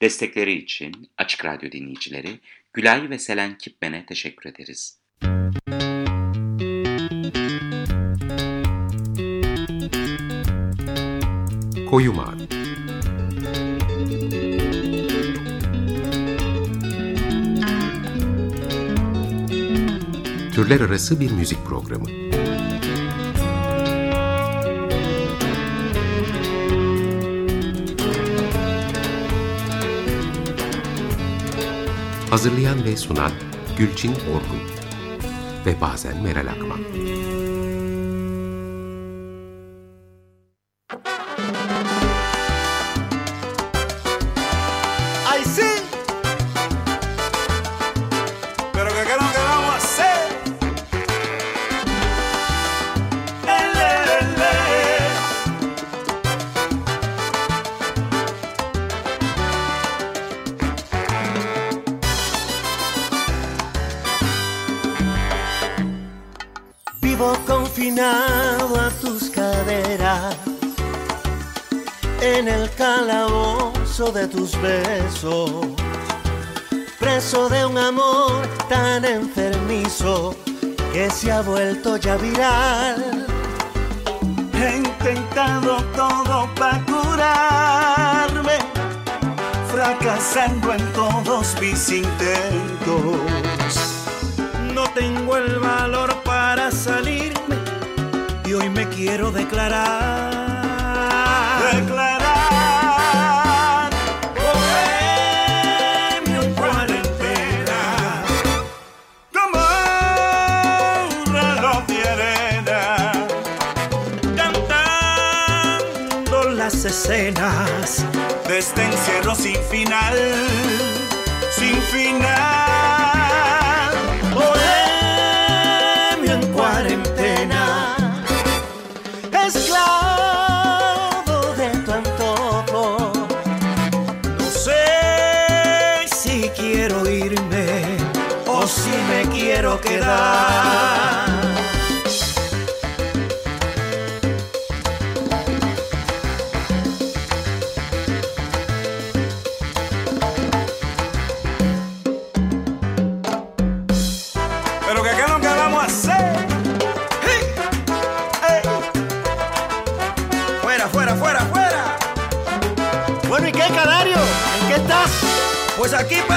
Destekleri için Açık Radyo dinleyicileri Gülay ve Selen Kipmen'e teşekkür ederiz. Koyu Mavi Türler Arası Bir Müzik Programı Hazırlayan ve sunan Gülçin Orgun ve bazen Meral Akman. besos, preso de un amor tan enfermizo que se ha vuelto ya viral. He intentado todo para curarme, fracasando en todos mis intentos. No tengo el valor para salirme y hoy me quiero declarar escenas de este encierro sin final, sin final. Bohemio en cuarentena, esclavo de tu antojo. No sé si quiero irme o si me quiero quedar. aquí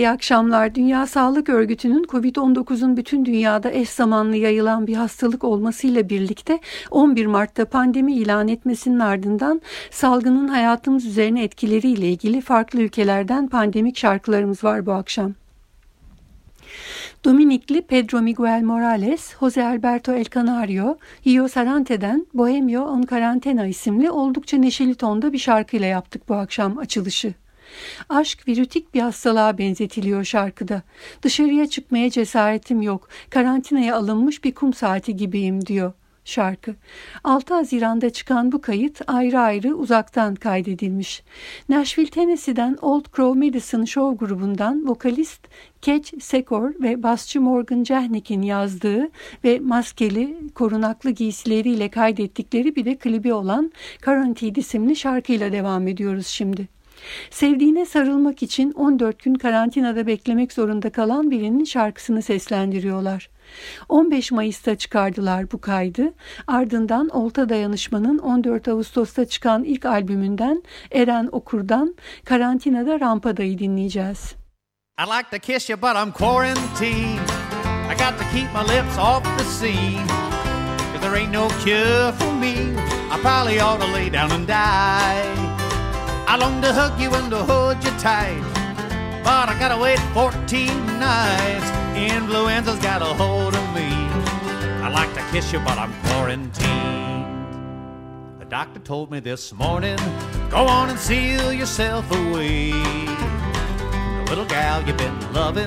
İyi akşamlar. Dünya Sağlık Örgütü'nün COVID-19'un bütün dünyada eş zamanlı yayılan bir hastalık olmasıyla birlikte 11 Mart'ta pandemi ilan etmesinin ardından salgının hayatımız üzerine etkileriyle ilgili farklı ülkelerden pandemik şarkılarımız var bu akşam. Dominikli Pedro Miguel Morales, Jose Alberto El Canario, Io Sarante'den Bohemio on Quarantena isimli oldukça neşeli tonda bir şarkıyla yaptık bu akşam açılışı. Aşk virütik bir hastalığa benzetiliyor şarkıda. Dışarıya çıkmaya cesaretim yok. Karantinaya alınmış bir kum saati gibiyim diyor şarkı. 6 Haziran'da çıkan bu kayıt ayrı ayrı uzaktan kaydedilmiş. Nashville, Tennessee'den Old Crow Medicine Show grubundan vokalist Ketch Sekor ve basçı Morgan Jahnick'in yazdığı ve maskeli, korunaklı giysileriyle kaydettikleri bir de klibi olan Quarantine isimli şarkıyla devam ediyoruz şimdi. Sevdiğine sarılmak için 14 gün karantinada beklemek zorunda kalan birinin şarkısını seslendiriyorlar. 15 Mayıs'ta çıkardılar bu kaydı. Ardından Olta Dayanışma'nın 14 Ağustos'ta çıkan ilk albümünden Eren Okur'dan Karantinada Rampada'yı dinleyeceğiz. I'd like to kiss you but I'm quarantined. I got to keep my lips off the scene. Cause there ain't no cure for me. I probably ought to lay down and die. I long to hug you and to hold you tight. But I gotta wait 14 nights. Influenza's got a hold of me. I'd like to kiss you, but I'm quarantined. The doctor told me this morning go on and seal yourself away. The little gal you've been loving,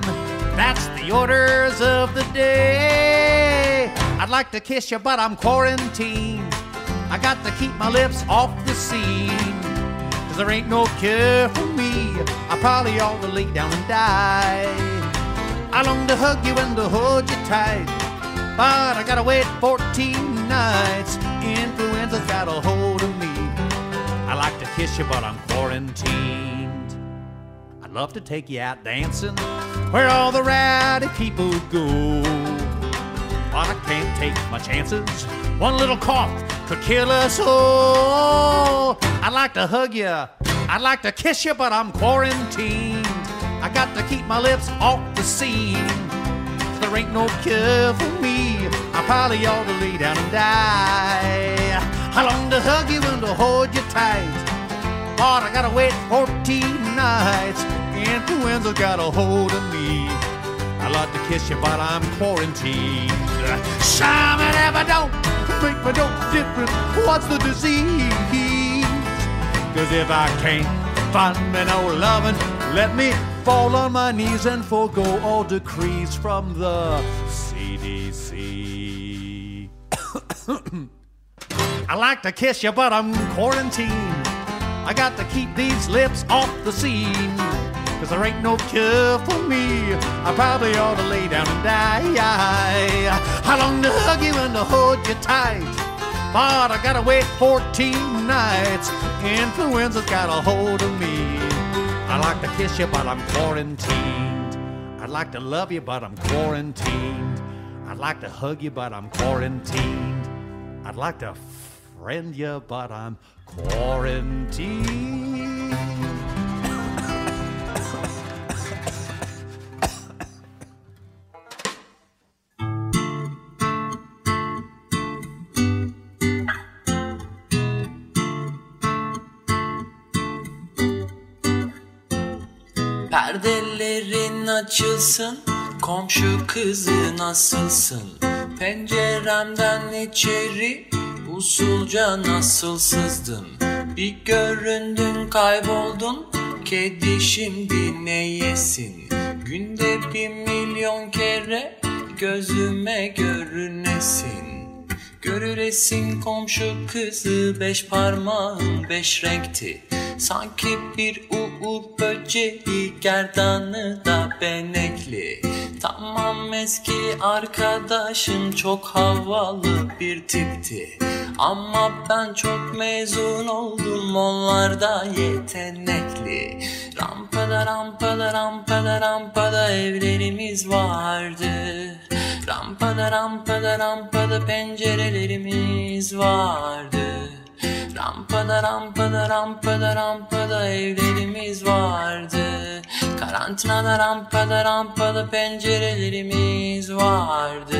that's the orders of the day. I'd like to kiss you, but I'm quarantined. I got to keep my lips off the scene. Cause there ain't no cure for me. I probably ought to lay down and die. I long to hug you and to hold you tight. But I gotta wait 14 nights. Influenza's got a hold of me. I like to kiss you, but I'm quarantined. I'd love to take you out dancing where all the rowdy people go. Can't take my chances. One little cough could kill us all. I'd like to hug you, I'd like to kiss you, but I'm quarantined. I got to keep my lips off the scene. There ain't no cure for me. I probably ought to lay down and die. I long to hug you and to hold you tight. But I gotta wait 14 nights. Influenza got a hold of me. I like to kiss you, but I'm quarantined. Simon, ever don't make me no difference. What's the disease? Cause if I can't find me no loving, let me fall on my knees and forego all decrees from the CDC. I like to kiss you, but I'm quarantined. I got to keep these lips off the scene. Cause there ain't no cure for me. I probably ought to lay down and die. I long to hug you and to hold you tight. But I gotta wait 14 nights. Influenza's got a hold of me. I like to kiss you, but I'm quarantined. I'd like to love you, but I'm quarantined. I'd like to hug you, but I'm quarantined. I'd like to friend you, but I'm quarantined. Açılsın Komşu kızı nasılsın? Penceremden içeri Usulca nasıl sızdın? Bir göründün kayboldun Kedi şimdi ne yesin? Günde bir milyon kere Gözüme görünesin. Görüresin komşu kızı Beş parmağın beş renkti Sanki bir uğur böceği gerdanı da benekli. Tamam eski arkadaşım çok havalı bir tipti. Ama ben çok mezun oldum onlar da yetenekli. Rampada rampada rampada rampada evlerimiz vardı. Rampada rampada rampada pencerelerimiz vardı Rampada rampada rampada rampada evlerimiz vardı. Karantinada rampada rampada pencerelerimiz vardı.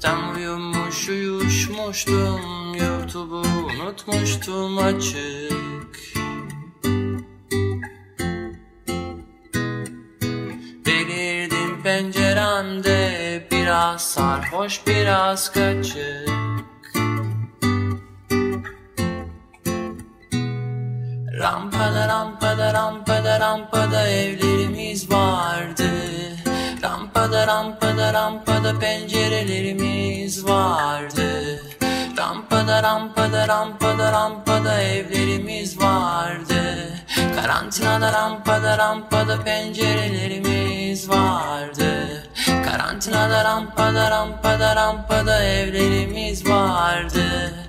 Tam uyumuş uyuşmuştum YouTube'u unutmuştum açık. Belirdim penceremde biraz sarhoş biraz kaçık Rampada rampada rampada rampada evlerimiz vardı. Rampada rampada rampada pencerelerimiz vardı. Rampada rampada rampada rampada evlerimiz vardı. Karantinada rampada rampada pencerelerimiz vardı. Karantinada rampada rampada rampada evlerimiz vardı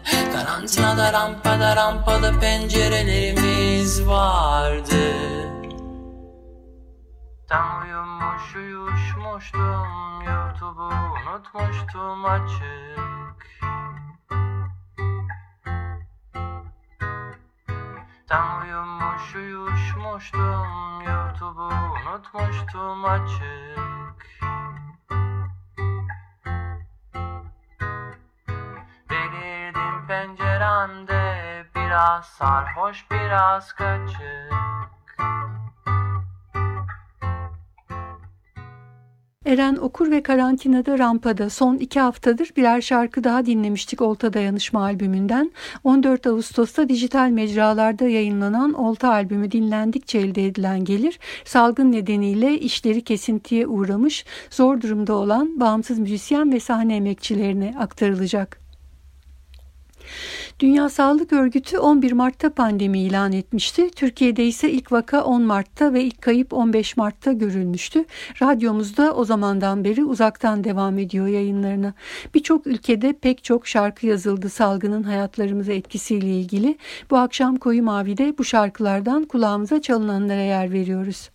Karantinada rampada rampada pencerelerimiz vardı. Tam uyumuş uyuşmuştum YouTube'u unutmuştum açık. Tam uyumuş uyuşmuştum YouTube'u unutmuştum açık Belirdim penceremde biraz sarhoş biraz kaçık Eren Okur ve Karantinada Rampa'da son iki haftadır birer şarkı daha dinlemiştik Olta Dayanışma albümünden. 14 Ağustos'ta dijital mecralarda yayınlanan Olta albümü dinlendikçe elde edilen gelir salgın nedeniyle işleri kesintiye uğramış zor durumda olan bağımsız müzisyen ve sahne emekçilerine aktarılacak. Dünya Sağlık Örgütü 11 Mart'ta pandemi ilan etmişti. Türkiye'de ise ilk vaka 10 Mart'ta ve ilk kayıp 15 Mart'ta görülmüştü. Radyomuzda o zamandan beri uzaktan devam ediyor yayınlarına. Birçok ülkede pek çok şarkı yazıldı salgının hayatlarımıza etkisiyle ilgili. Bu akşam Koyu Mavi'de bu şarkılardan kulağımıza çalınanlara yer veriyoruz.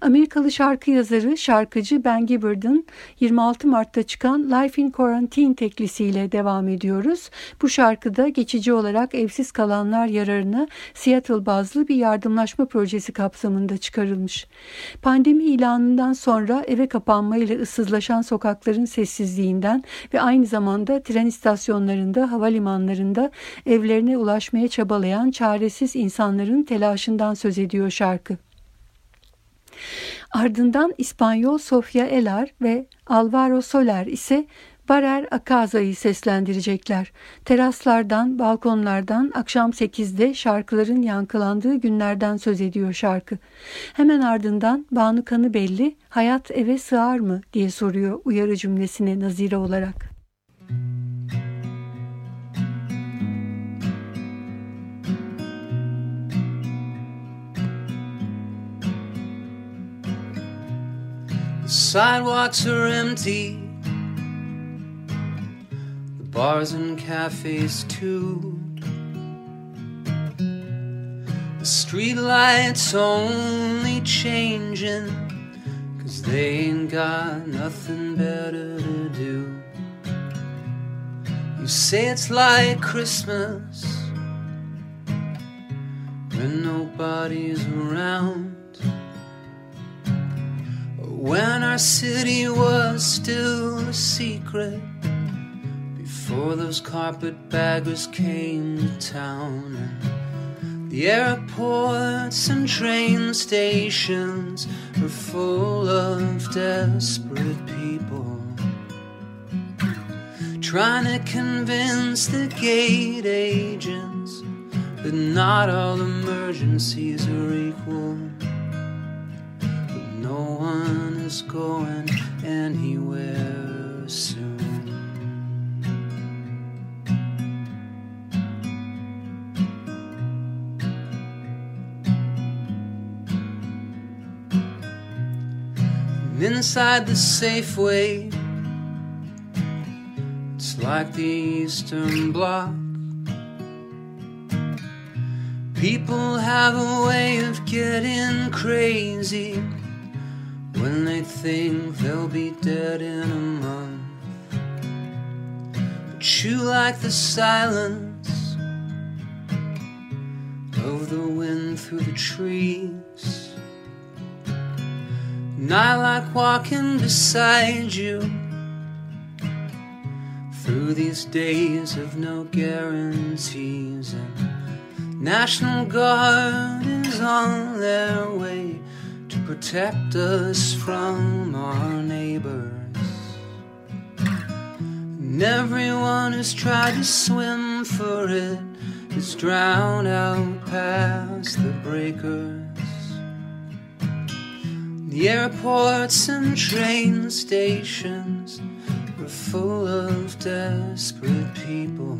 Amerikalı şarkı yazarı, şarkıcı Ben Gibbard'ın 26 Mart'ta çıkan Life in Quarantine teklisiyle devam ediyoruz. Bu şarkıda geçici olarak evsiz kalanlar yararına Seattle bazlı bir yardımlaşma projesi kapsamında çıkarılmış. Pandemi ilanından sonra eve kapanmayla ıssızlaşan sokakların sessizliğinden ve aynı zamanda tren istasyonlarında, havalimanlarında evlerine ulaşmaya çabalayan çaresiz insanların telaşından söz ediyor şarkı. Ardından İspanyol Sofia Elar ve Alvaro Soler ise Barer Akaza'yı seslendirecekler. Teraslardan, balkonlardan akşam 8'de şarkıların yankılandığı günlerden söz ediyor şarkı. Hemen ardından Banu Kanı belli, hayat eve sığar mı diye soruyor uyarı cümlesine nazire olarak. The sidewalks are empty, the bars and cafes too. The streetlights only changing, cause they ain't got nothing better to do. You say it's like Christmas when nobody's around. When our city was still a secret, before those carpetbaggers came to town, and the airports and train stations were full of desperate people. Trying to convince the gate agents that not all emergencies are equal But no one is going anywhere soon. And inside the Safeway, it's like the Eastern Bloc. People have a way of getting crazy when they think they'll be dead in a month. But you like the silence of the wind through the trees. And I like walking beside you through these days of no guarantees. And National Guard is on their way protect us from our neighbors. And everyone who's tried to swim for it is drowned out past the breakers. The airports and train stations are full of desperate people.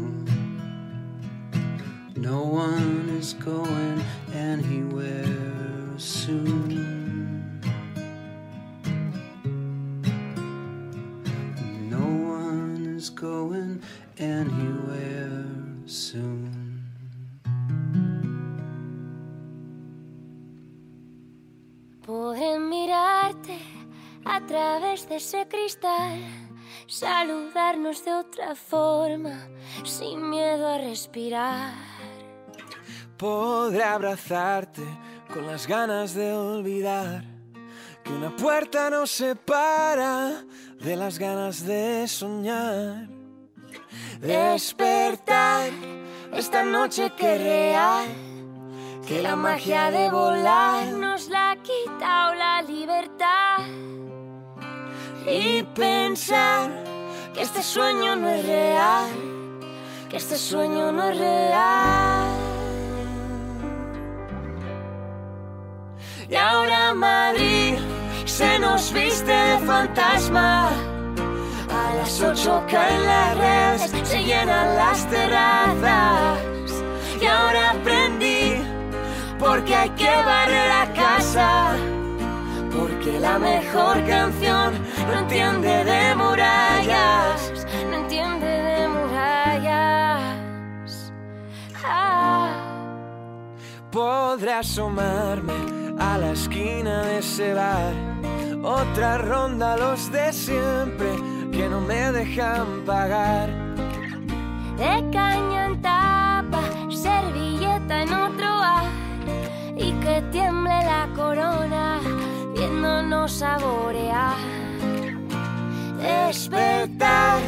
No one is going anywhere soon. Is going anywhere soon. Poder mirarte a través de ese cristal, saludarnos de otra forma, sin miedo a respirar. Podré abrazarte con las ganas de olvidar que una puerta nos separa de las ganas de soñar. Despertar esta noche que real, que la magia de volar Nos la ha quitado la libertad. y pensar Que este sueño no es real, que este sueño no es real. Y ahora Madrid se nos viste de fantasma. A las ocho caen las redes, se llenan las terrazas. Y ahora aprendí, porque hay que barrer a casa. Porque la mejor canción no entiende de murallas. No entiende de murallas. Ah. Podré asomarme a la esquina de ese bar. Otra ronda los de siempre que no me dejan pagar. De caña en tapa, servilleta en otro bar y que tiemble la corona viéndonos saborear. Despertar,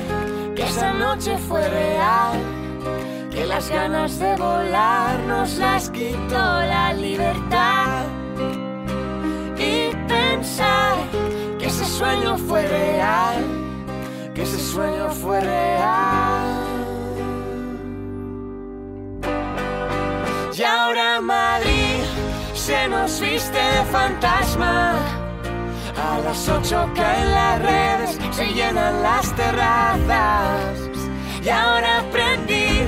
que esa noche fue real. Que las ganas de volar nos las quitó la libertad. Pensar que ese sueño fue real. Que ese sueño fue real. Y ahora Madrid se nos viste de fantasma. A las ocho caen las redes, se llenan las terrazas. Y ahora aprendí,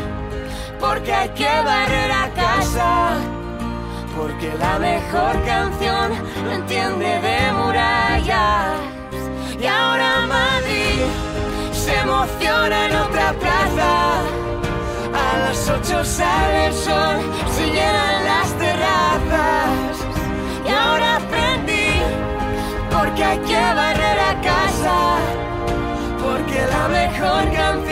porque hay que barrer a casa. Porque la mejor canción no entiende de murallas. Y ahora Madrid se emociona en otra plaza. A las ocho sale el sol, se llenan las terrazas. Y ahora aprendí, porque hay que barrer a casa. Porque la mejor canción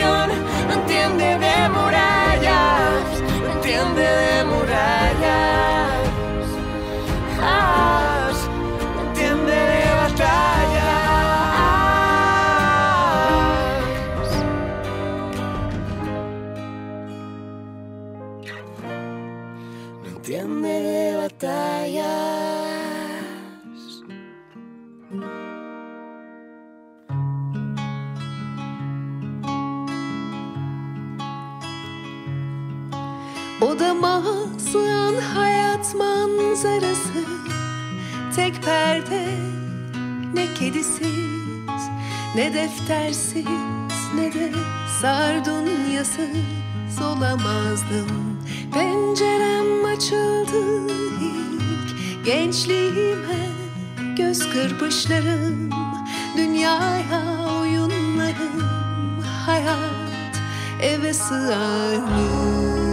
Odama sığan hayat manzarası Tek perde ne kedisiz Ne deftersiz ne de sardunyasız Olamazdım Pencerem açıldı ilk Gençliğime göz kırpışlarım Dünyaya oyunlarım Hayat eve sığar mı?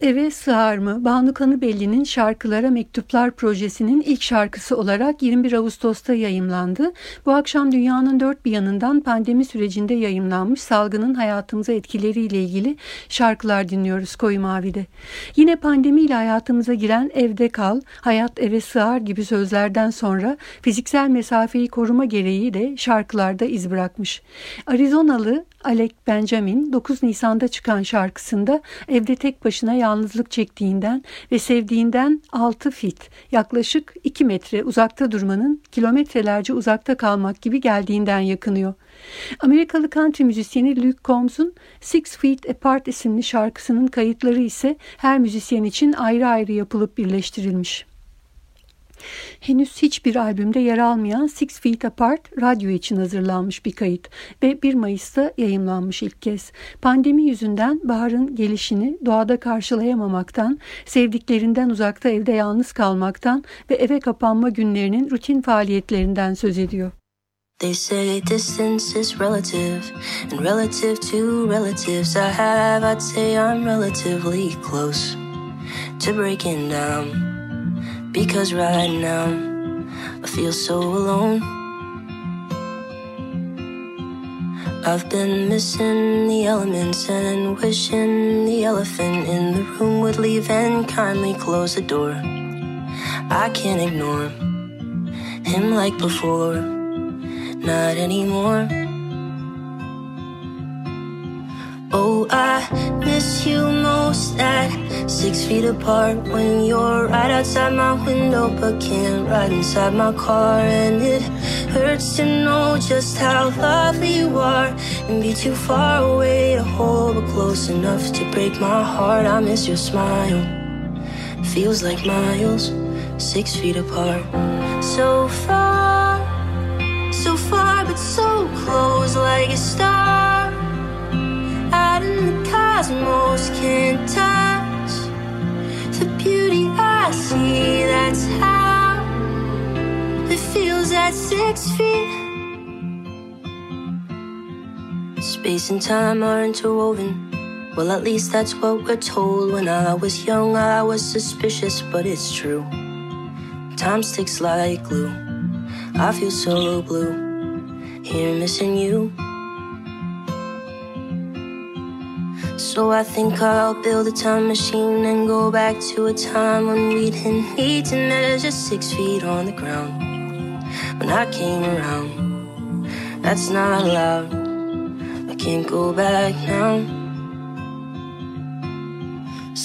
Eve sığar mı? Banu Kanıbelli'nin Şarkılara Mektuplar projesinin ilk şarkısı olarak 21 Ağustos'ta yayımlandı. Bu akşam dünyanın dört bir yanından pandemi sürecinde yayımlanmış salgının hayatımıza etkileriyle ilgili şarkılar dinliyoruz Koyu Mavi'de. Yine pandemiyle hayatımıza giren evde kal, hayat eve sığar gibi sözlerden sonra fiziksel mesafeyi koruma gereği de şarkılarda iz bırakmış. Arizonalı Alec Benjamin 9 Nisan'da çıkan şarkısında evde tek başına yalnızlık çektiğinden ve sevdiğinden 6 fit yaklaşık 2 metre uzakta durmanın kilometrelerce uzakta kalmak gibi geldiğinden yakınıyor. Amerikalı country müzisyeni Luke Combs'un Six Feet Apart isimli şarkısının kayıtları ise her müzisyen için ayrı ayrı yapılıp birleştirilmiş. Henüz hiçbir albümde yer almayan Six Feet Apart radyo için hazırlanmış bir kayıt ve 1 Mayıs'ta yayımlanmış ilk kez. Pandemi yüzünden baharın gelişini doğada karşılayamamaktan, sevdiklerinden uzakta evde yalnız kalmaktan ve eve kapanma günlerinin rutin faaliyetlerinden söz ediyor. They say distance is relative, and relative to relatives I have, I'd say I'm relatively close to breaking down. Because right now I feel so alone. I've been missing the elements and wishing the elephant in the room would leave and kindly close the door. I can't ignore him like before, not anymore. Oh, I miss you most at six feet apart when you're right outside my window, but can't ride inside my car. And it hurts to know just how lovely you are and be too far away to hold, but close enough to break my heart. I miss your smile, feels like miles, six feet apart. So far, so far, but so close, like a star. God and the cosmos can't touch the beauty I see. That's how it feels at six feet. Space and time are interwoven. Well, at least that's what we're told. When I was young, I was suspicious, but it's true. Time sticks like glue. I feel so blue. Here, missing you. So I think I'll build a time machine and go back to a time when we didn't need to measure six feet on the ground. When I came around, that's not allowed. I can't go back now.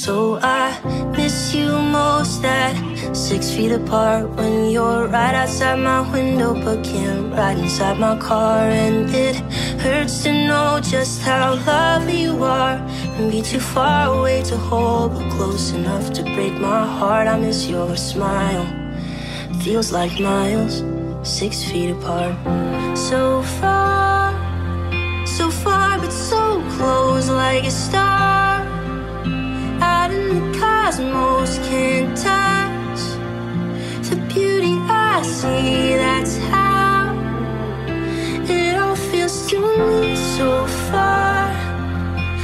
So I miss you most at six feet apart when you're right outside my window, but can't ride inside my car. And it hurts to know just how lovely you are and be too far away to hold, but close enough to break my heart. I miss your smile, feels like miles, six feet apart. So far, so far, but so close, like a star out in the cosmos can't touch the beauty I see. That's how it all feels to me. So far,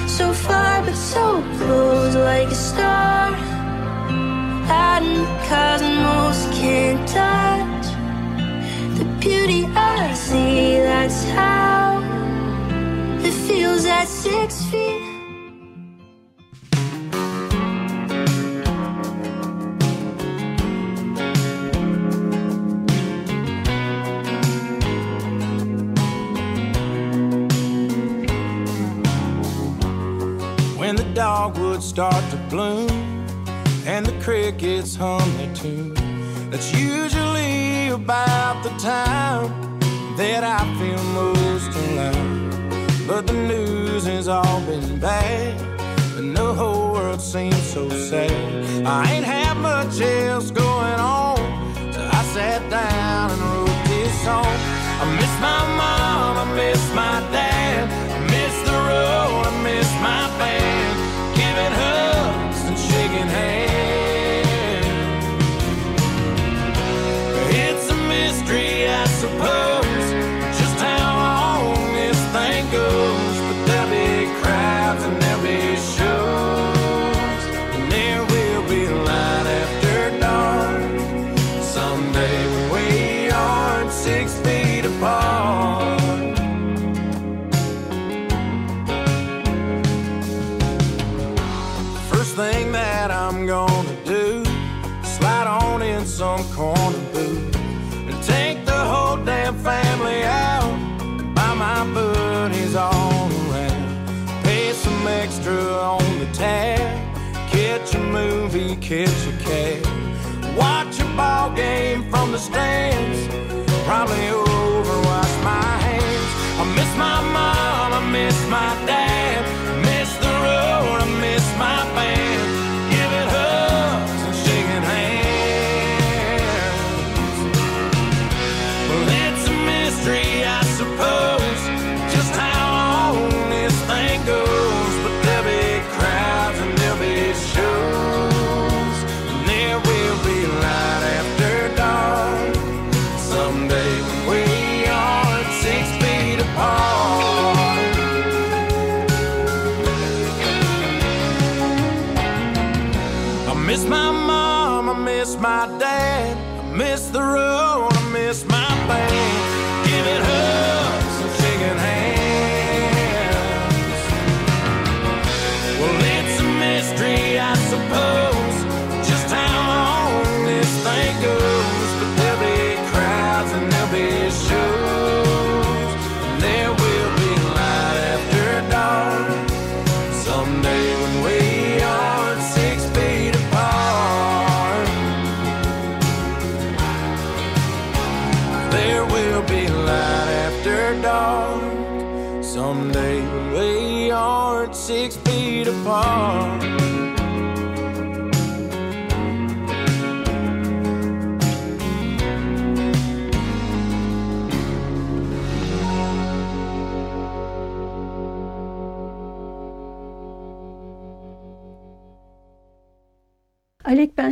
so far, but so close, like a star. Out in the cosmos can't touch the beauty I see. That's how it feels at six feet. Start to bloom and the crickets hum their tune. That's usually about the time that I feel most alone. But the news has all been bad, and the whole world seems so sad. I ain't had much else going on, so I sat down and wrote this song. I miss my mom, I miss my dad, I miss the road, I miss my band, suppose, catch a cab, watch a ball game from the stands, probably overwash my hands. I miss my mom, I miss my dad,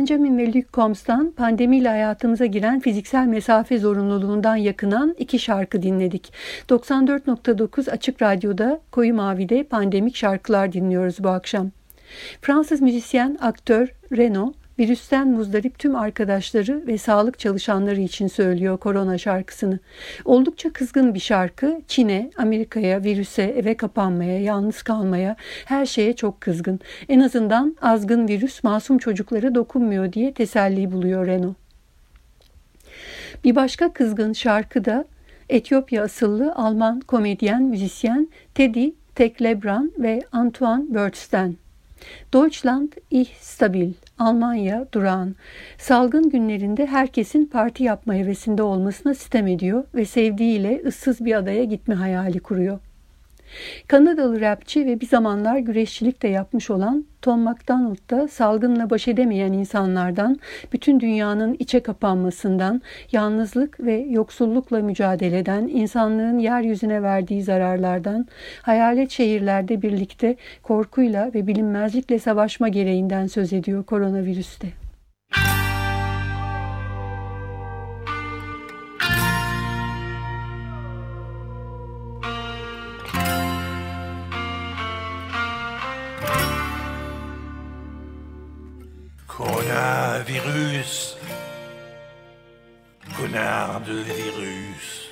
Benjamin ve Luke Combs'tan pandemiyle hayatımıza giren fiziksel mesafe zorunluluğundan yakınan iki şarkı dinledik. 94.9 Açık Radyo'da Koyu Mavi'de pandemik şarkılar dinliyoruz bu akşam. Fransız müzisyen, aktör Reno, virüsten muzdarip tüm arkadaşları ve sağlık çalışanları için söylüyor korona şarkısını. Oldukça kızgın bir şarkı. Çin'e, Amerika'ya, virüse, eve kapanmaya, yalnız kalmaya, her şeye çok kızgın. En azından azgın virüs masum çocuklara dokunmuyor diye teselli buluyor Reno. Bir başka kızgın şarkı da Etiyopya asıllı Alman komedyen, müzisyen Teddy Teklebran ve Antoine Börtsten. Deutschland ich stabil, Almanya durağan. Salgın günlerinde herkesin parti yapma hevesinde olmasına sitem ediyor ve sevdiğiyle ıssız bir adaya gitme hayali kuruyor. Kanadalı rapçi ve bir zamanlar güreşçilik de yapmış olan Tom McDonald da salgınla baş edemeyen insanlardan, bütün dünyanın içe kapanmasından, yalnızlık ve yoksullukla mücadeleden, insanlığın yeryüzüne verdiği zararlardan, hayalet şehirlerde birlikte korkuyla ve bilinmezlikle savaşma gereğinden söz ediyor koronavirüste. Coronavirus. Connard de virus.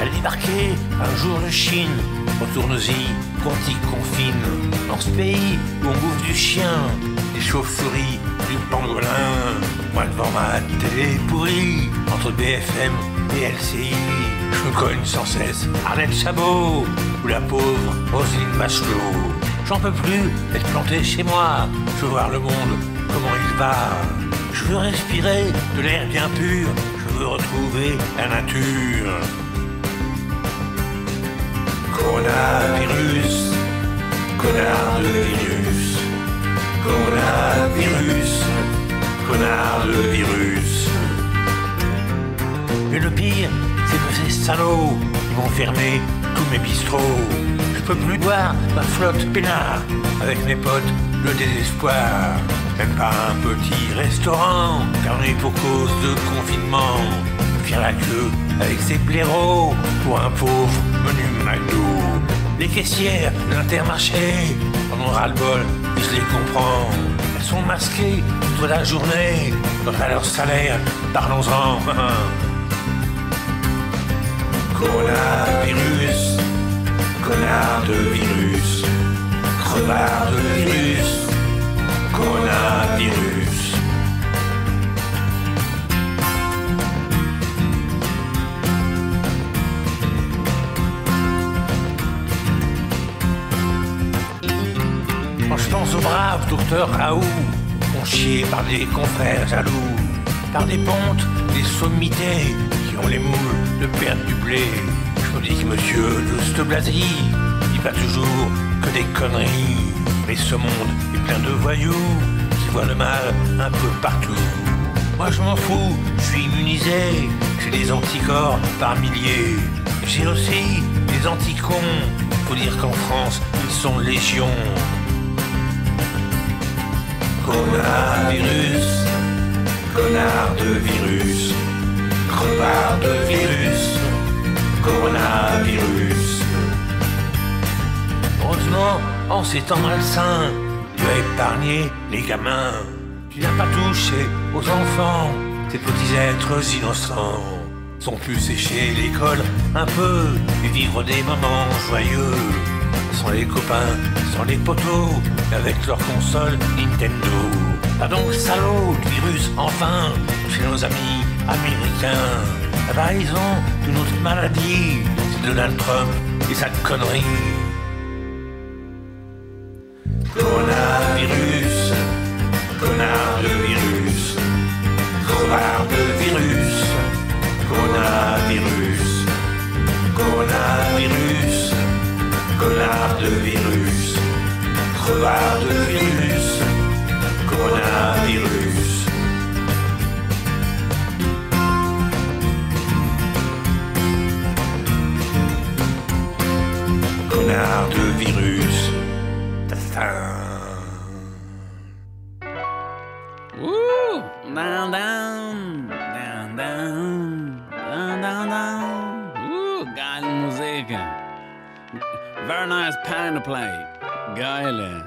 Elle débarquait un jour de Chine. Retourne-y, qu'on t'y confine. Dans ce pays où on bouffe du chien, des chauves-souris, du pangolin. Moi devant ma télé pourrie, entre BFM et LCI. Je me cogne sans cesse Arlette Chabot ou la pauvre Roselyne Bachelot. J'en peux plus d'être planté chez moi. Je veux voir le monde, comment il va. Je veux respirer de l'air bien pur. Je veux retrouver la nature. Coronavirus, connard de virus. Coronavirus, connard de virus. Et le pire, ces salauds, ils vont fermer tous mes bistrots. Je peux plus boire ma flotte peinard avec mes potes, le désespoir. Même pas un petit restaurant fermé pour cause de confinement. Faire la queue avec ses blaireaux pour un pauvre menu McDo. Les caissières de l'intermarché en ont ras-le-bol je les comprends. Elles sont masquées toute la journée. Quant à leur salaire, parlons-en. Coronavirus, connard de virus, crevard de virus, coronavirus. Quand je pense au brave docteur Raoult, conchié par des confrères jaloux, par des pontes, des sommités ont les moules de perdre du blé. Je me dis que monsieur de Stoblazy dit pas toujours que des conneries. Mais ce monde est plein de voyous qui voient le mal un peu partout. Moi je m'en fous, je suis immunisé, j'ai des anticorps par milliers. J'ai aussi des anticons, faut dire qu'en France ils sont légions. Coronavirus, connard de virus, crevard de virus, coronavirus. Heureusement, en ces temps malsains, tu as épargné les gamins. Tu n'as pas touché aux enfants, ces petits êtres innocents. Sont pu sécher l'école un peu et vivre des moments joyeux. Sans les copains, sans les poteaux, avec leur console Nintendo. Ah donc salaud virus, enfin, chez nos amis américains. La raison de notre maladie, c'est Donald Trump et sa connerie. Coronavirus, connard de virus, crevard de virus, coronavirus, coronavirus, connard de virus, crevard de virus, coronavirus. Down, down, down, down, down, down, down. Woo! Geile Musik. Very nice piano play. Geile.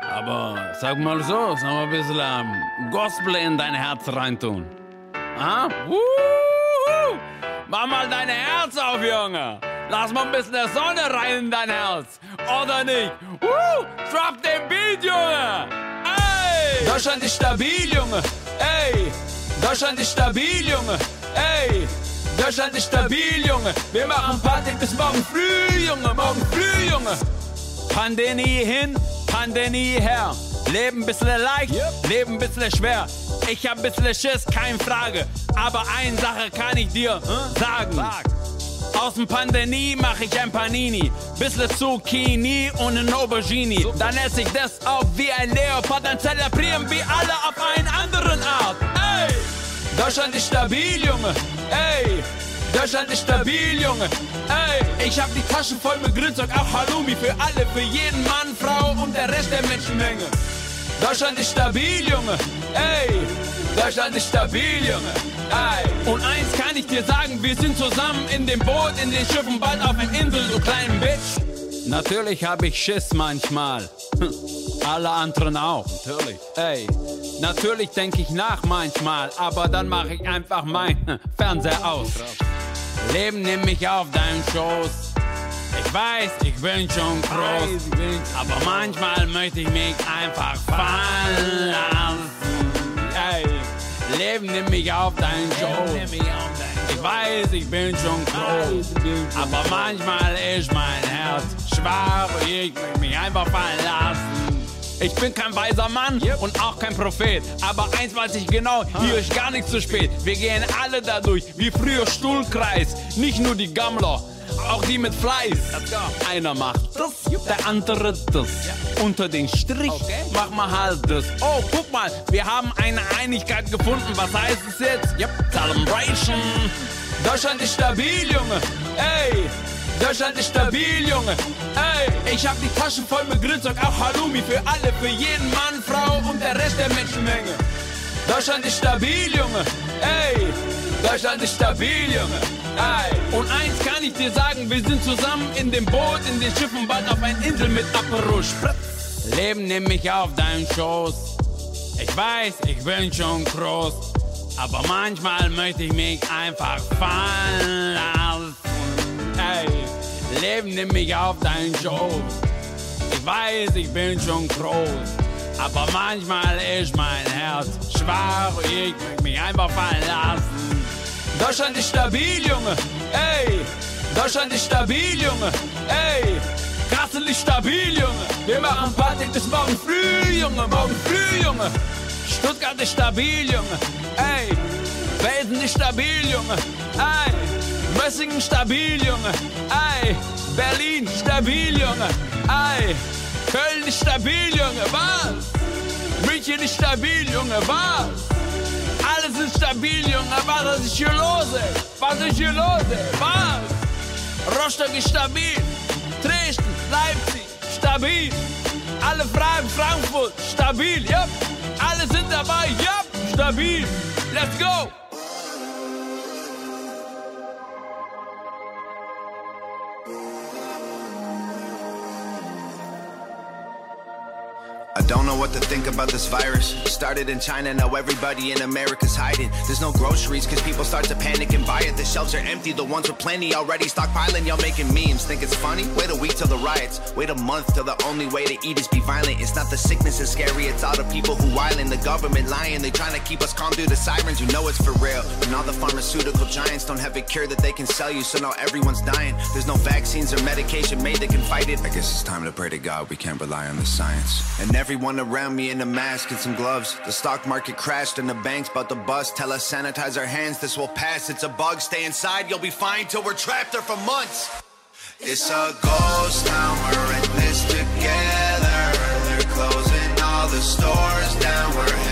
Aber sag mal so, sag mal ein bisschen ähm, Gospel in dein Herz reintun. Ah? Woo! Mach mal dein Herz auf, Junge. Lass mal ein bisschen der Sonne rein in dein Herz. Oder nicht? Woo! Drop den Beat, Junge. Deutschland ist stabil, Junge. Ey! Deutschland ist stabil, Junge. Ey! Deutschland ist stabil, Junge. Wir machen Party bis morgen früh, Junge. Morgen früh, Junge. Pandemie hin, Pandemie her. Leben bisschen leicht, Leben bisschen schwer. Ich hab bisschen Schiss, keine Frage. Aber eine Sache kann ich dir äh, sagen. Aus dem Pandemie mach ich ein Panini. Bisschen Zucchini und ein Aubergine. Dann esse ich das auf wie ein Leopard. Dann zelebrieren wir alle auf einen anderen Art. Ey! Deutschland ist stabil, Junge. Ey! Deutschland ist stabil, Junge. Ey! Ich hab die Taschen voll mit Grünzeug, auch Halloumi für alle, für jeden Mann, Frau und der Rest der Menschenmenge. Deutschland ist stabil, Junge. Ey! Deutschland ist stabil, Junge. Und eins kann ich dir sagen, wir sind zusammen in dem Boot, in den Schiffen, bald auf einer Insel, du kleinen Bitch. Natürlich hab ich Schiss manchmal. Hm, Alle anderen auch, natürlich. Ey, natürlich denke ich nach manchmal, aber dann mache ich einfach mein Fernseher aus. Leben nimm mich auf deinen Schoß. Ich weiß, ich bin schon groß, aber manchmal möchte ich mich einfach fallen lassen. Ey, Leben nimm mich auf deinen Schoß. Ich weiß, ich bin schon groß, aber manchmal ist mein Herz schwach und ich möchte mich einfach fallen lassen. Ich bin kein weiser Mann und auch kein Prophet. Aber eins weiß ich genau, hier ist gar nichts zu spät. Wir gehen alle dadurch, wie früher Stuhlkreis. Nicht nur die Gammler, auch die mit Fleiß. Einer macht das, der andere das. Unter den Strich mach mal halt das. Oh, guck mal, wir haben eine Einigkeit gefunden. Was heißt es jetzt? Yep, Celebration. Deutschland ist stabil, Junge. Ey, Deutschland ist stabil, Junge. Ey, ich hab die Taschen voll mit Grünzeug, auch Halloumi für alle, für jeden Mann, Frau und der Rest der Menschenmenge. Deutschland ist stabil, Junge. Ey, Deutschland ist stabil, Junge. Und eins kann ich dir sagen, wir sind zusammen in dem Boot, in den Schiffen, bald auf einer Insel mit Aperol Spritz. Leben nimm mich auf deinen Schoß. Ich weiß, ich bin schon groß, aber manchmal möchte ich mich einfach fallen lassen. Ey, Leben nimm mich auf deinen Schoß. Ich weiß, ich bin schon groß, aber manchmal ist mein Herz schwach ich möchte mich einfach fallen lassen. Deutschland ist stabil, Junge. Ey, Deutschland ist stabil, Junge. Ey, Kassel ist stabil, Junge. Wir machen Party bis morgen früh, Junge. Morgen früh, Junge. Stuttgart ist stabil, Junge. Ey, Belsen ist stabil, Junge. Ey, Mössingen stabil, Junge. Ey, Berlin stabil, Junge. Ey, Köln ist stabil, Junge. Was? München ist stabil, Junge. Was? Alles ist stabil, Junge. Was ist hier los, ey? Was ist hier los, ey? Was? Rostock ist stabil. Dresden, Leipzig, stabil. Alle Fragen, Frankfurt, stabil, yep. Alle sind dabei, yep, stabil. Let's go. Don't know what to think about this virus. Started in China, now everybody in America's hiding. There's no groceries cause people start to panic and buy it. The shelves are empty, the ones with plenty already stockpiling. Y'all making memes, think it's funny? Wait a week till the riots. Wait a month till the only way to eat is be violent. It's not the sickness that's scary, it's all the people who wildin'. The government lying, they trying to keep us calm through the sirens. You know it's for real. And all the pharmaceutical giants don't have a cure that they can sell you, so now everyone's dying. There's no vaccines or medication made that can fight it. I guess it's time to pray to God we can't rely on the science. And everyone around me in a mask and some gloves. The stock market crashed and the bank's about to bust. Tell us sanitize our hands, this will pass. It's a bug, stay inside, you'll be fine till we're trapped there for months. It's a ghost town, we're in this together. They're closing all the stores down, we're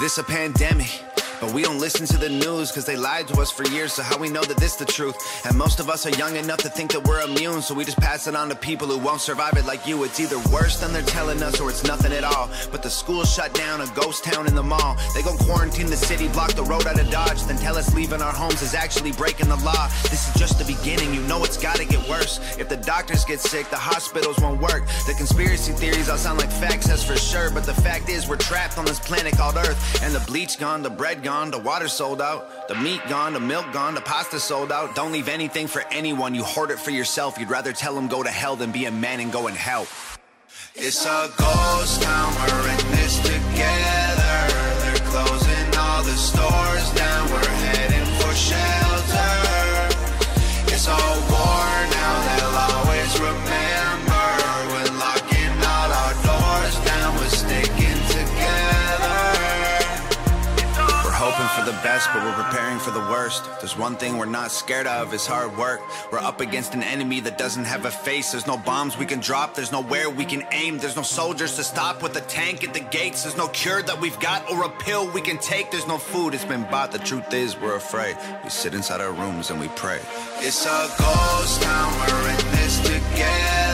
This a pandemic. But we don't listen to the news because they lied to us for years. So, how we know that this the truth? And most of us are young enough to think that we're immune. So, we just pass it on to people who won't survive it like you. It's either worse than they're telling us or it's nothing at all. But the school shut down, a ghost town in the mall. They gon' quarantine the city, block the road out of Dodge. Then tell us leaving our homes is actually breaking the law. This is just the beginning. You know it's gotta get worse. If the doctors get sick, the hospitals won't work. The conspiracy theories all sound like facts, that's for sure. But the fact is, we're trapped on this planet called Earth. And the bleach gone, the bread gone, the water sold out. The meat gone, the milk gone, the pasta sold out. Don't leave anything for anyone. You hoard it for yourself. You'd rather tell them go to hell than be a man and go and help. It's a ghost town. We're in this together. They're closing all the stores down. We're heading for shelter. It's all war for the best, but we're preparing for the worst. There's one thing we're not scared of, it's hard work. We're up against an enemy that doesn't have a face. There's no bombs we can drop, there's nowhere we can aim. There's no soldiers to stop with a tank at the gates. There's no cure that we've got or a pill we can take. There's no food, it's been bought. The truth is, we're afraid. We sit inside our rooms and we pray. It's a ghost town, we're in this together.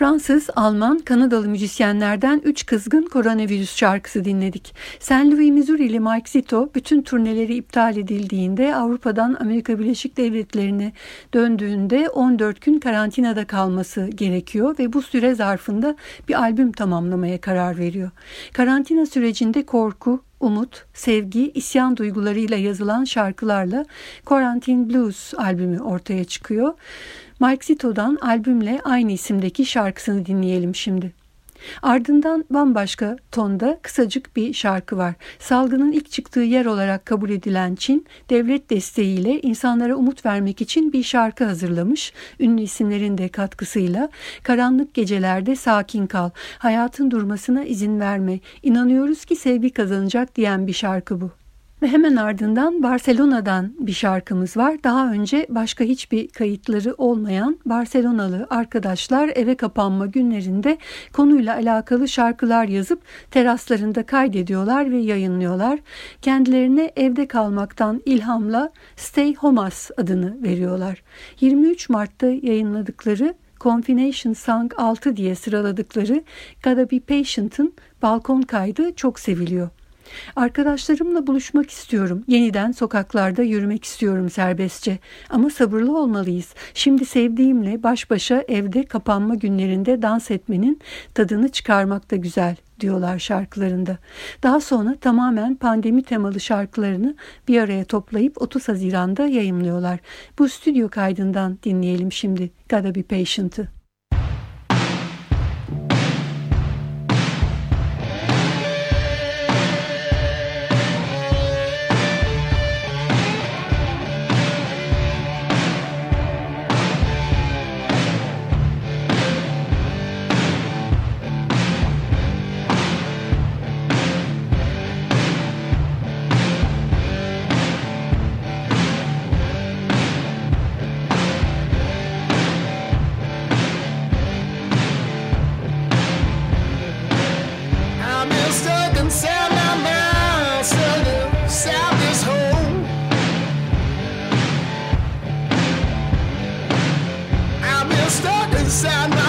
Fransız, Alman, Kanadalı müzisyenlerden 3 kızgın koronavirüs şarkısı dinledik. St. Louis, Missouri'li Mike Zito bütün turneleri iptal edildiğinde Avrupa'dan Amerika Birleşik Devletleri'ne döndüğünde 14 gün karantinada kalması gerekiyor ve bu süre zarfında bir albüm tamamlamaya karar veriyor. Karantina sürecinde korku, umut, sevgi, isyan duygularıyla yazılan şarkılarla Quarantine Blues albümü ortaya çıkıyor. Mike Zito'dan albümle aynı isimdeki şarkısını dinleyelim şimdi. Ardından bambaşka tonda kısacık bir şarkı var. Salgının ilk çıktığı yer olarak kabul edilen Çin, devlet desteğiyle insanlara umut vermek için bir şarkı hazırlamış. Ünlü isimlerin de katkısıyla karanlık gecelerde sakin kal, hayatın durmasına izin verme, inanıyoruz ki sevgi kazanacak diyen bir şarkı bu. Ve hemen ardından Barcelona'dan bir şarkımız var. Daha önce başka hiçbir kayıtları olmayan Barcelonalı arkadaşlar eve kapanma günlerinde konuyla alakalı şarkılar yazıp teraslarında kaydediyorlar ve yayınlıyorlar. Kendilerine evde kalmaktan ilhamla Stay Homas adını veriyorlar. 23 Mart'ta yayınladıkları Confination Song 6 diye sıraladıkları Gotta Be Patient'ın balkon kaydı çok seviliyor. Arkadaşlarımla buluşmak istiyorum. Yeniden sokaklarda yürümek istiyorum serbestçe. Ama sabırlı olmalıyız. Şimdi sevdiğimle baş başa evde kapanma günlerinde dans etmenin tadını çıkarmak da güzel diyorlar şarkılarında. Daha sonra tamamen pandemi temalı şarkılarını bir araya toplayıp 30 Haziran'da yayımlıyorlar. Bu stüdyo kaydından dinleyelim şimdi Gotta Be Patient'ı. stuck inside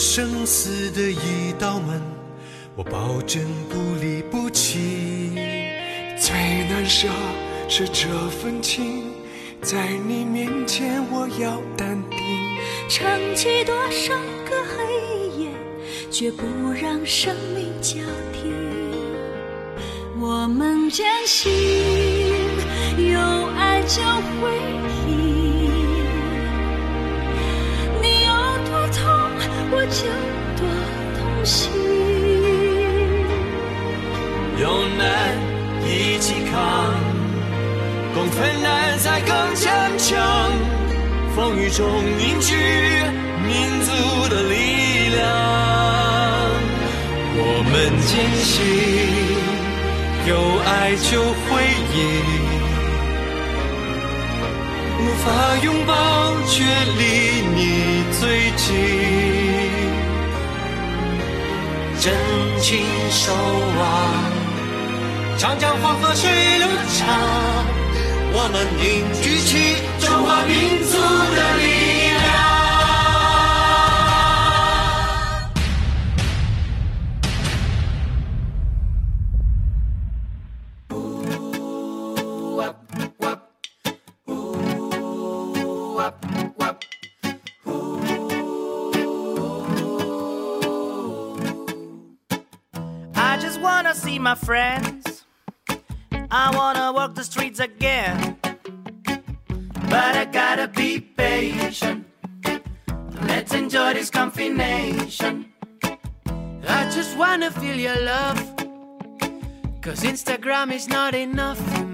生死的一道门，我保证不离不弃。最难舍是这份情，在你面前我要淡定。撑起多少个黑夜，绝不让生命交替。我们坚信，有爱就会我就多痛心。有难一起扛，共分难才更坚强。风雨中凝聚民族的力量。我们坚信。有爱就会赢，无法拥抱却离你最近，真情守望，长江黄河水流长，我们凝聚起中华民族的力量。Not enough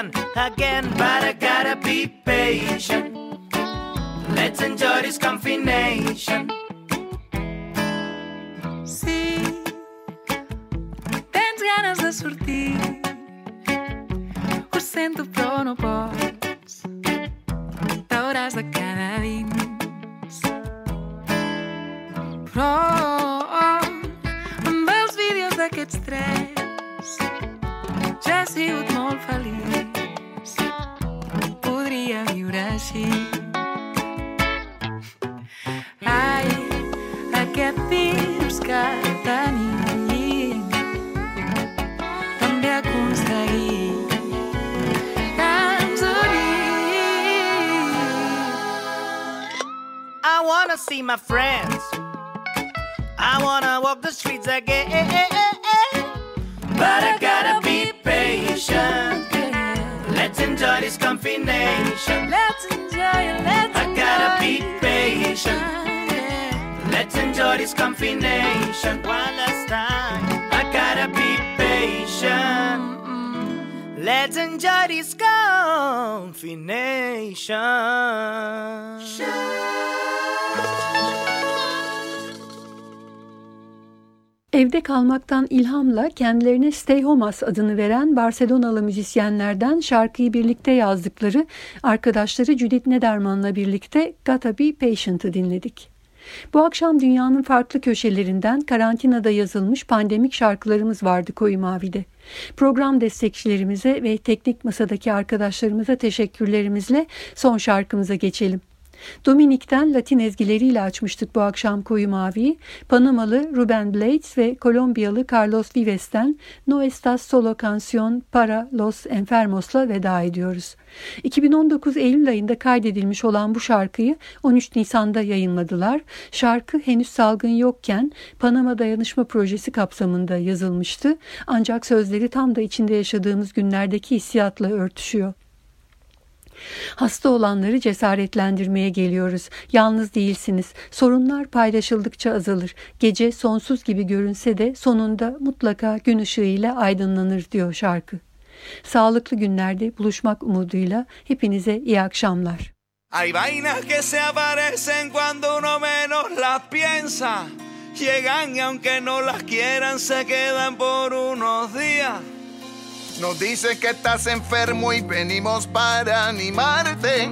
again, again. But I gotta be patient. Let's enjoy this combination. Sí, tens ganes de sortir. Ho sento, però no pots. I wanna see my friends. I wanna walk the streets again. But I gotta be patient. Let's enjoy this combination. Let's enjoy it, let's I gotta be patient. This combination one last time. I gotta be patient. Let's enjoy this Evde kalmaktan ilhamla kendilerine Stay Homas adını veren Barcelonalı müzisyenlerden şarkıyı birlikte yazdıkları arkadaşları Judith Nederman'la birlikte Gotta Be Patient'ı dinledik. Bu akşam dünyanın farklı köşelerinden karantinada yazılmış pandemik şarkılarımız vardı Koyu Mavi'de. Program destekçilerimize ve teknik masadaki arkadaşlarımıza teşekkürlerimizle son şarkımıza geçelim. Dominik'ten Latin ezgileriyle açmıştık bu akşam Koyu Mavi'yi. Panamalı Ruben Blades ve Kolombiyalı Carlos Vives'ten No Estas Solo Canción para Los Enfermos'la veda ediyoruz. 2019 Eylül ayında kaydedilmiş olan bu şarkıyı 13 Nisan'da yayınladılar. Şarkı henüz salgın yokken Panama Dayanışma Projesi kapsamında yazılmıştı. Ancak sözleri tam da içinde yaşadığımız günlerdeki hissiyatla örtüşüyor. Hasta olanları cesaretlendirmeye geliyoruz. Yalnız değilsiniz. Sorunlar paylaşıldıkça azalır. Gece sonsuz gibi görünse de sonunda mutlaka gün ışığıyla aydınlanır diyor şarkı. Sağlıklı günlerde buluşmak umuduyla hepinize iyi akşamlar. Hay vainas que se aparecen cuando uno menos las piensa. Llegan y aunque no las quieran se quedan por unos días. Nos dice que estás enfermo y venimos para animarte.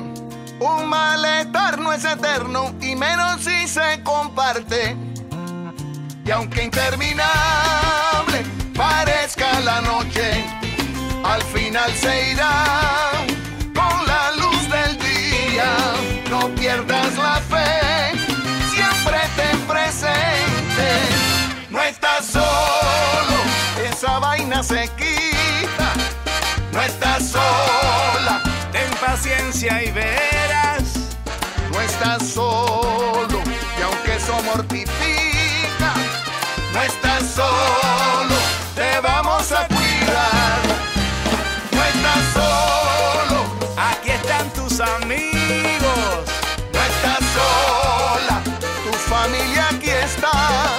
Un malestar no es eterno y menos si se comparte. Y aunque interminable parezca la noche, al final se irá con la luz del día. No pierdas la fe, siempre ten presente. No estás solo, esa vaina se quita. Y verás. No estás solo, y aunque eso mortifica, no estás solo, te vamos a cuidar. No estás solo, aquí están tus amigos. No estás sola, tu familia aquí está.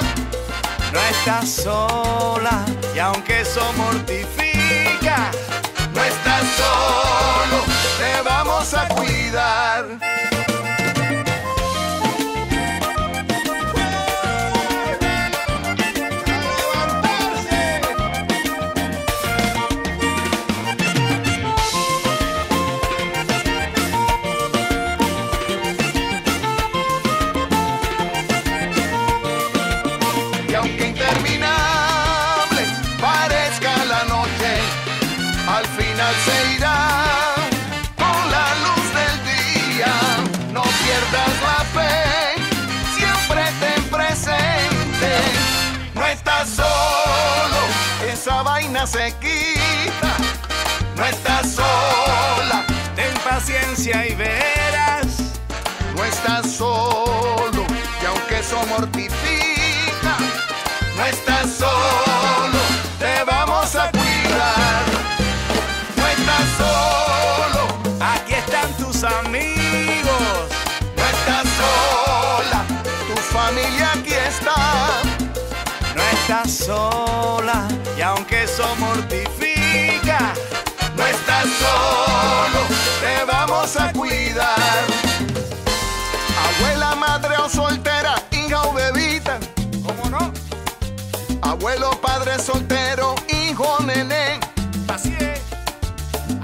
No estás sola, y aunque eso mortifica, y verás. no estás solo, y aunque eso mortifica, no estás solo, te vamos a cuidar. No estás solo, Aquí están tus amigos. no estás sola, tu familia aquí está. No estás sola, y aunque eso mortifica, No estás solo, vamos a cuidar. Abuela, madre o soltera, hija o bebita. ¿cómo no? Abuelo, padre soltero, hijo, nené. Así es.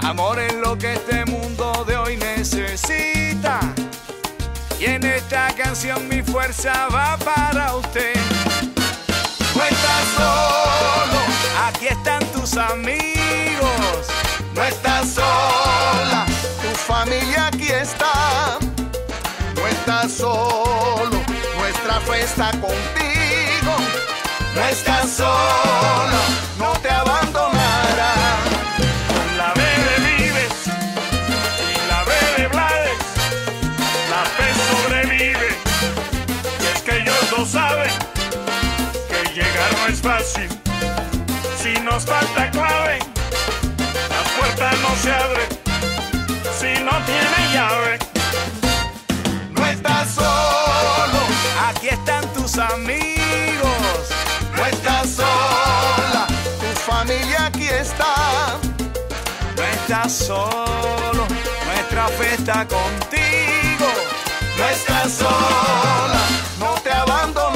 Amor es lo que este mundo de hoy necesita. Y en esta canción mi fuerza va para usted. No estás solo, Aquí están tus amigos. no estás sola, está contigo. No estás solo, no te abandonará. Con la B de Vives y la B de Blades, la fe sobrevive. Y es que ellos lo saben, que llegar no es fácil. Si nos falta clave, la puerta no se abre. Si no tiene llave, amigos. no estás sola, tu familia aquí está. No estás solo, nuestra fe está contigo. No estás sola, no te abandonará.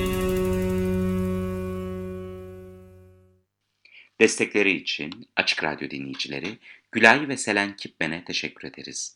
Destekleri için Açık Radyo dinleyicileri Gülay ve Selen Kipmen'e teşekkür ederiz.